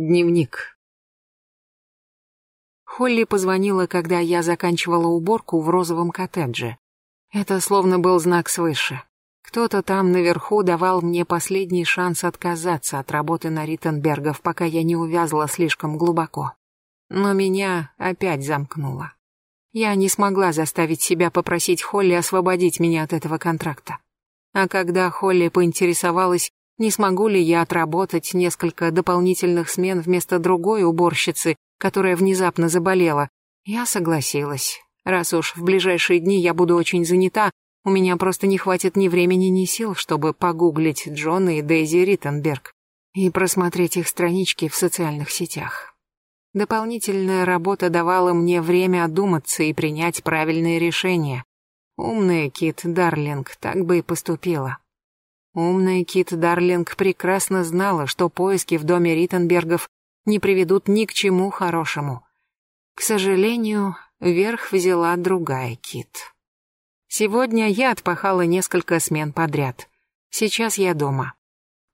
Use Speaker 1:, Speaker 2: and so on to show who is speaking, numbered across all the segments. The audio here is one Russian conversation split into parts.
Speaker 1: Дневник. Холли позвонила, когда я заканчивала уборку в розовом коттедже. Это словно был знак свыше. Кто-то там наверху давал мне последний шанс отказаться от работы на Риттенбергов, пока я не увязла слишком глубоко. Но меня опять замкнуло. Я не смогла заставить себя попросить Холли освободить меня от этого контракта. А когда Холли поинтересовалась, не смогу ли я отработать несколько дополнительных смен вместо другой уборщицы, которая внезапно заболела? Я согласилась. Раз уж в ближайшие дни я буду очень занята, у меня просто не хватит ни времени, ни сил, чтобы погуглить Джона и Дейзи Риттенберг и просмотреть их странички в социальных сетях. Дополнительная работа давала мне время одуматься и принять правильные решения. Умная Кит Дарлинг так бы и поступила. Умная Кит Дарлинг прекрасно знала, что поиски в доме Риттенбергов не приведут ни к чему хорошему. К сожалению, верх взяла другая Кит. Сегодня я отпахала несколько смен подряд. Сейчас я дома.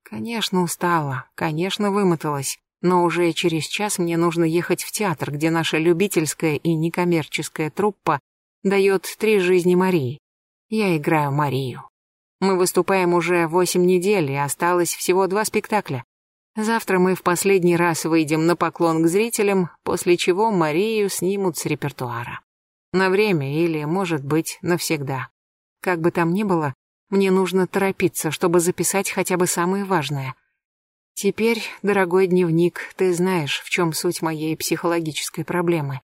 Speaker 1: Конечно, устала, конечно, вымоталась, но уже через час мне нужно ехать в театр, где наша любительская и некоммерческая труппа дает три жизни Марии. Я играю Марию. Мы выступаем уже восемь недель, и осталось всего два спектакля. Завтра мы в последний раз выйдем на поклон к зрителям, после чего Марию снимут с репертуара. На время или, может быть, навсегда. Как бы там ни было, мне нужно торопиться, чтобы записать хотя бы самое важное. Теперь, дорогой дневник, ты знаешь, в чем суть моей психологической проблемы.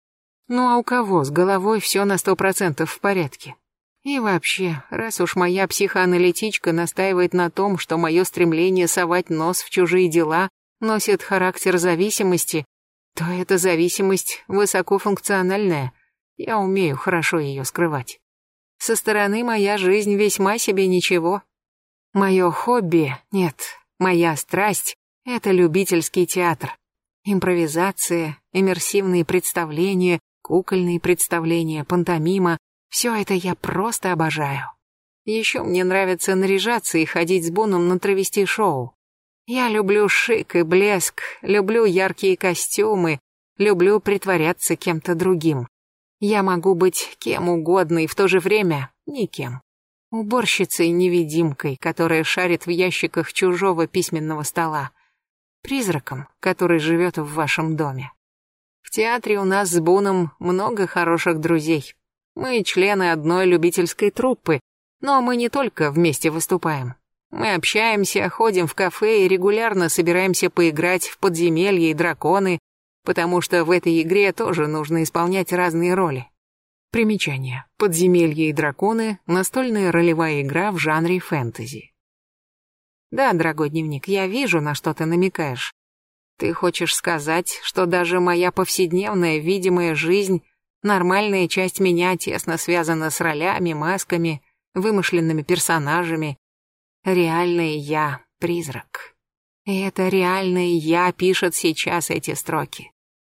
Speaker 1: Ну а у кого с головой все на сто процентов в порядке? И вообще, раз уж моя психоаналитичка настаивает на том, что мое стремление совать нос в чужие дела носит характер зависимости, то эта зависимость высокофункциональная. Я умею хорошо ее скрывать. Со стороны моя жизнь весьма себе ничего. Мое хобби, нет, моя страсть — это любительский театр. Импровизация, иммерсивные представления, кукольные представления, пантомима, все это я просто обожаю. Еще мне нравится наряжаться и ходить с Буном на травести-шоу. Я люблю шик и блеск, люблю яркие костюмы, люблю притворяться кем-то другим. Я могу быть кем угодно и в то же время никем. Уборщицей-невидимкой, которая шарит в ящиках чужого письменного стола. Призраком, который живет в вашем доме. В театре у нас с Буном много хороших друзей. Мы члены одной любительской труппы, но мы не только вместе выступаем. Мы общаемся, ходим в кафе и регулярно собираемся поиграть в подземелье и драконы, потому что в этой игре тоже нужно исполнять разные роли. Примечание. Подземелье и драконы – настольная ролевая игра в жанре фэнтези. Да, дорогой дневник, я вижу, на что ты намекаешь. Ты хочешь сказать, что даже моя повседневная видимая жизнь Нормальная часть меня тесно связана с ролями, масками, вымышленными персонажами. Реальное я — призрак. И это реальное я пишет сейчас эти строки.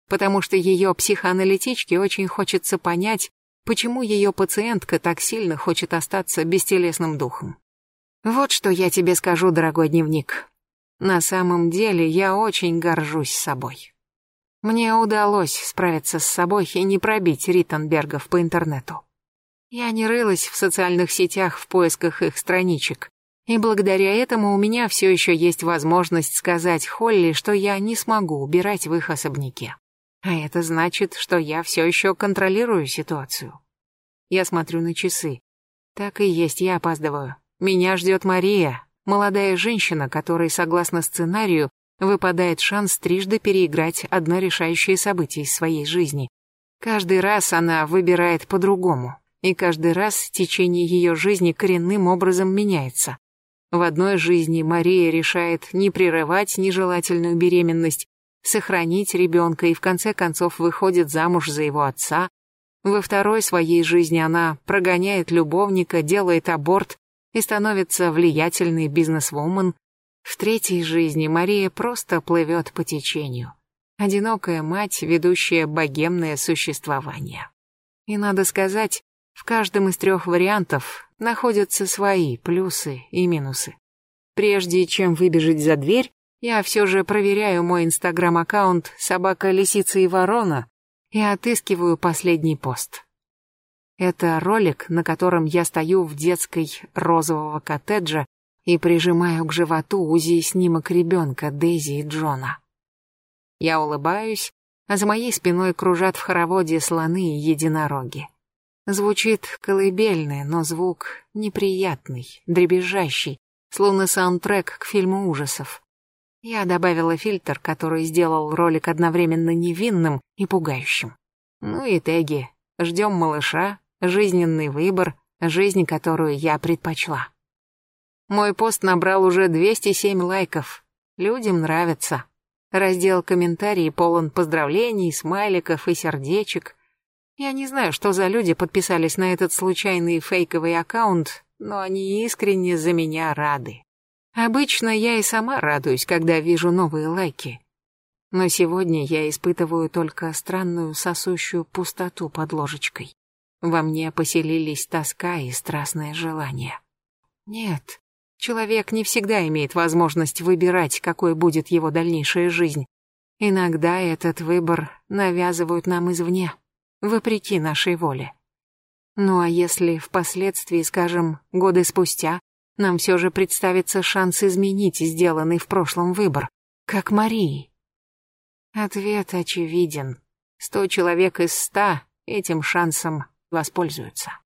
Speaker 1: Потому что ее психоаналитичке очень хочется понять, почему ее пациентка так сильно хочет остаться бестелесным духом. Вот что я тебе скажу, дорогой дневник. На самом деле я очень горжусь собой. Мне удалось справиться с собой и не пробить Риттенбергов по интернету. Я не рылась в социальных сетях в поисках их страничек, и благодаря этому у меня все еще есть возможность сказать Холли, что я не смогу убирать в их особняке. А это значит, что я все еще контролирую ситуацию. Я смотрю на часы. Так и есть, я опаздываю. Меня ждет Мария, молодая женщина, которой, согласно сценарию, выпадает шанс трижды переиграть одно решающее событие из своей жизни. Каждый раз она выбирает по-другому, и каждый раз течение ее жизни коренным образом меняется. В одной жизни Мария решает не прерывать нежелательную беременность, сохранить ребенка и в конце концов выходит замуж за его отца. Во второй своей жизни она прогоняет любовника, делает аборт и становится влиятельной бизнесвумен, в третьей жизни Мария просто плывет по течению. Одинокая мать, ведущая богемное существование. И надо сказать, в каждом из трех вариантов находятся свои плюсы и минусы. Прежде чем выбежать за дверь, я все же проверяю мой инстаграм-аккаунт «Собака, лисица и ворона» и отыскиваю последний пост. Это ролик, на котором я стою в детской розового коттеджа и прижимаю к животу УЗИ снимок ребенка Дейзи и Джона. Я улыбаюсь, а за моей спиной кружат в хороводе слоны и единороги. Звучит колыбельный, но звук неприятный, дребезжащий, словно саундтрек к фильму ужасов. Я добавила фильтр, который сделал ролик одновременно невинным и пугающим. Ну и теги. Ждем малыша, жизненный выбор, жизнь, которую я предпочла. Мой пост набрал уже 207 лайков. Людям нравится. Раздел комментарий полон поздравлений, смайликов и сердечек. Я не знаю, что за люди подписались на этот случайный фейковый аккаунт, но они искренне за меня рады. Обычно я и сама радуюсь, когда вижу новые лайки. Но сегодня я испытываю только странную сосущую пустоту под ложечкой. Во мне поселились тоска и страстное желание. Нет, человек не всегда имеет возможность выбирать, какой будет его дальнейшая жизнь. Иногда этот выбор навязывают нам извне, вопреки нашей воле. Ну а если впоследствии, скажем, годы спустя, нам все же представится шанс изменить сделанный в прошлом выбор, как Марии. Ответ очевиден. Сто человек из ста этим шансом воспользуются.